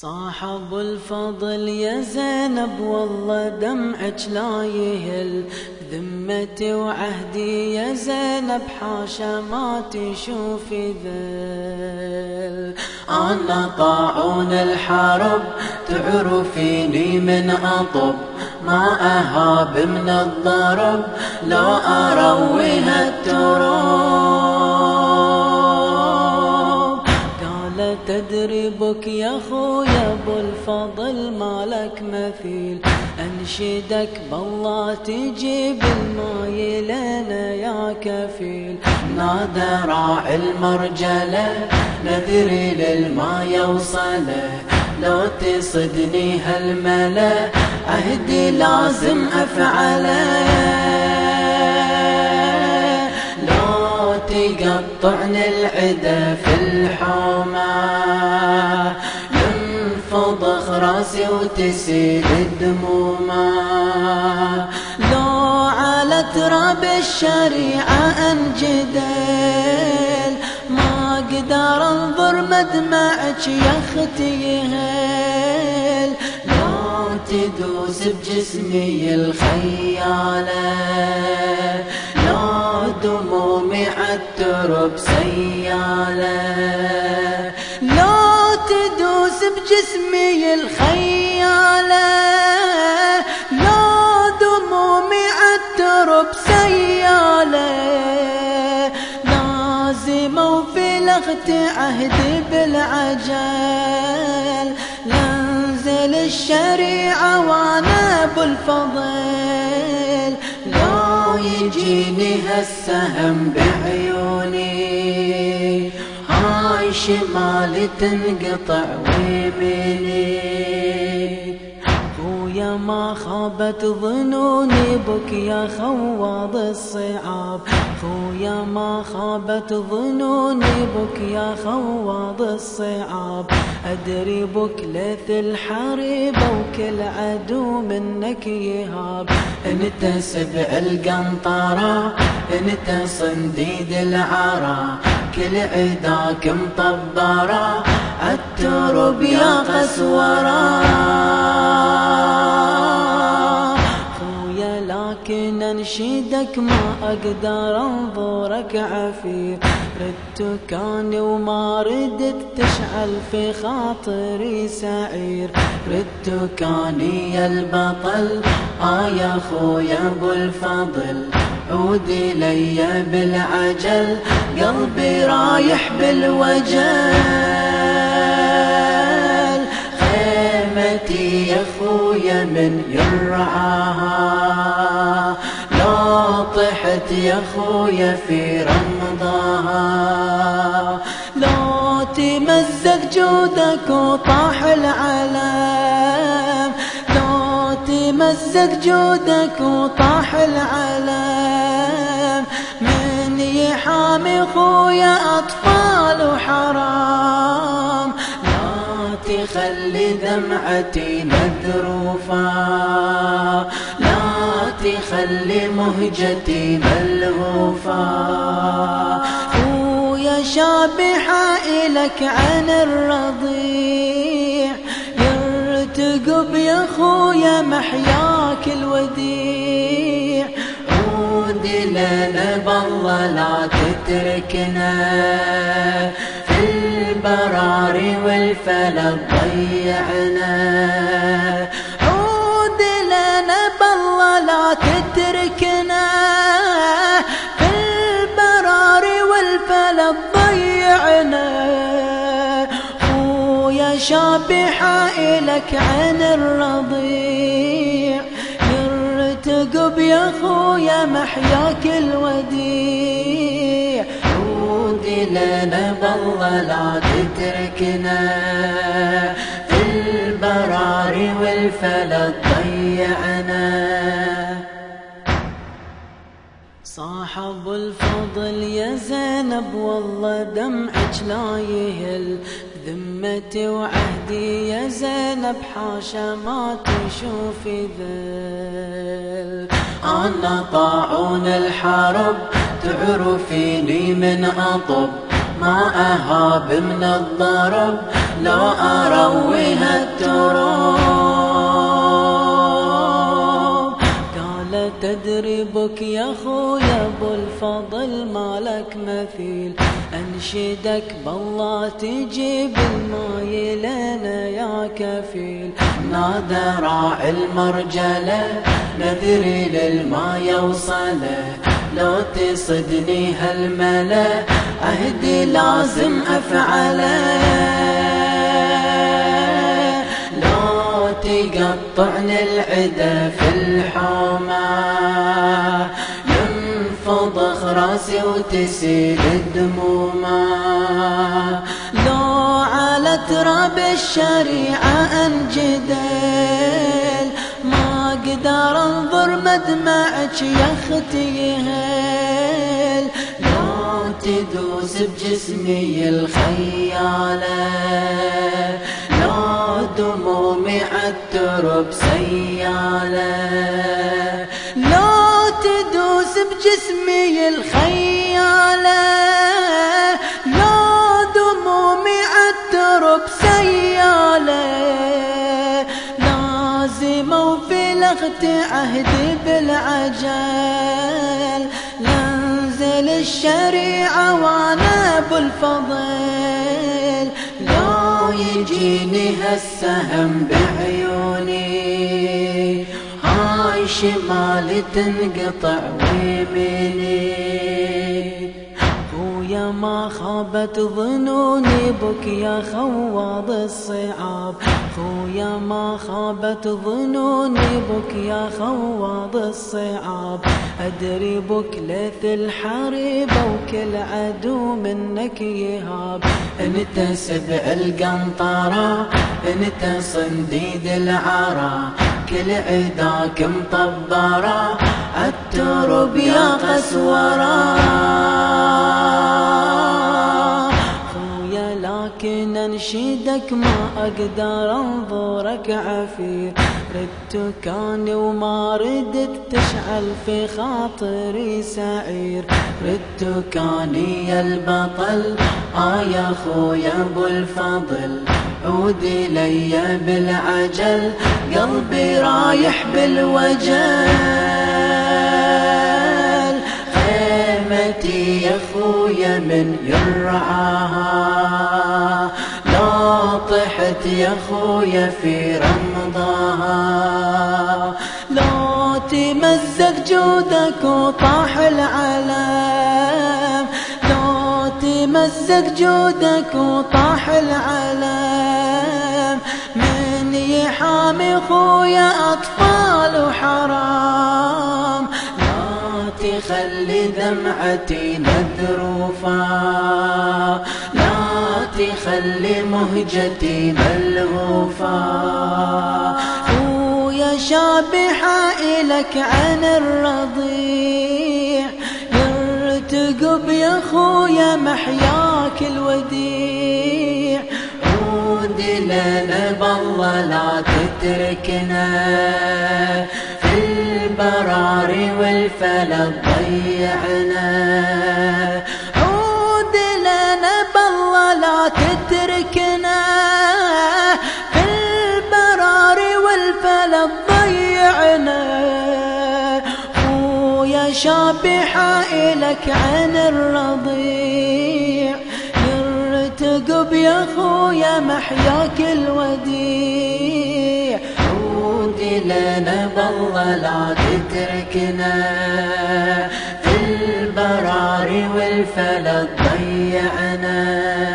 صاحب الفضل يا زينب والله دمعك لا يهل. ذمتي وعهدي يا زينب حاشا ما تشوفي ذل. أنا طاعون الحرب تعرفيني من أطب. ما أهاب من الضرب لو أرويها التراب. مثيل أنشدك بالله تجيب الماي لنا يا كفيل. نادى راعي المرجلة نذري للما يوصلة. لو تصدني هالملا عهدي لازم أفعله. لو تقطعني العدا في الحومه راسي وتسيل الدمومه لو على تراب الشريعه انجدل ما أقدر انظر مدمعك يا أختي يهل لو تدوس بجسمي الخياله لو دمومي عالترب سياله عهدي بالعجل. لانزل الشريعة وأنا بالفضل لو يجيني هالسهم بعيوني. هاي شمالي تنقطع ويميني. خويا ما خابت ظنوني بك يا خوض الصعاب. خويا ما خابت ظنوني بك يا خوض الصعاب. أدري بك ليث الحريب وكل عدو منك يهاب. أنت سبع القنطرة أنت صنديد العرا. كل عداك مطبرة عالترب يا قسورة. انشدك ما أقدر أنظرك عفير ردت كاني وما ردت تشعل في خاطري سعير. ردت كاني يا البطل آه يا خويا أبو الفضل. عودي لي بالعجل قلبي رايح بالوجل. خيمتي يا خويا من يرعاها. طحت يا خويا في رمضاها لو تمزق جودك وطاح العلم لو تمزق جودك وطاح العلم من يحامي خويا أطفال وحرام لا تخلي دمعتي مذروفة لا تخلي مهجتي ملهوفة. خويا شابحة إلك عن الرضيع. يرتقب يا خويا محياك الوديع. عود لنا بالله لا تتركنا. في البراري والفلك ضيعنا. تتركنا في البراري والفلك ضيعنا. خويا شابحة إلك عن الرضيع. يرتقب يا خويا محياك الوديع. عود لنا بالله لا تتركنا في البراري والفلك ضيعنا. حظ الفضل يا زينب والله دمعك لا يهل. ذمتي وعهدي يا زينب حاشا ما تشوفي ذل. أنا طاعون الحرب تعرفيني من أطب. ما أهاب من الضرب لو أرويها التراب. قال تدري بك يا خو فضل مالك مثيل. أنشدك بالله تجيب الماي لنا يا كفيل. نادى راعي المرجلة نذري للما يوصله لو تصدني هالملأ عهدي لازم أفعله تقطعني العدا في الحومه ينفضخ راسي وتسيل الدمومة لو على تراب الشريعة أنجدل ما أقدر أنظر مدمعك يا أختي يهل. لو تدوس بجسمي الخيالة لو دمومي عالترب سيالة. بجسمي الخيالة لو دمومي عالترب سيالة لازم وفي لغت عهدي بالعجل. لانزل الشريعة وأنا بالفضل لو يجيني هالسهم بعيوني. هاي شمالي تنقطع ويميني. خويا ما خابت ظنوني بك يا خوض الصعاب. خويا ما خابت ظنوني بك يا خوض الصعاب. أدري بك ليث الحريبة وكل عدو منك يهاب. أنت سبع القنطرة أنت صنديد العرا. كل عداك مطبرة الترب يا قسورة خويا لكن انشدك ما أقدر انظرك عفير. ردت كان وما ردت تشعل في خاطري سعير. ردت كان يا البطل آه يا خويا أبو الفضل. عودي لي بالعجل قلبي رايح بالوجل. خيمتي يا خويا من يرعاها. لو طحت يا خويا في رمضاها. لو تمزق جودك وطاح العلم تمزق جودك وطاح العلم. من يحامي خويا أطفال وحرام. لا تخلي دمعتي مذروفة. لا تخلي مهجتي ملهوفة. خويا شابحة إلك عن الرضيع. يا محياك الوديع. عود لنا بالله لا تتركنا. في البراري والفلك ضيعنا. شابحة إلك عن الرضيع. يرتقب يا خويا محياك الوديع. عودي لنا بالله لا تتركنا. في البراري والفلك ضيعنا.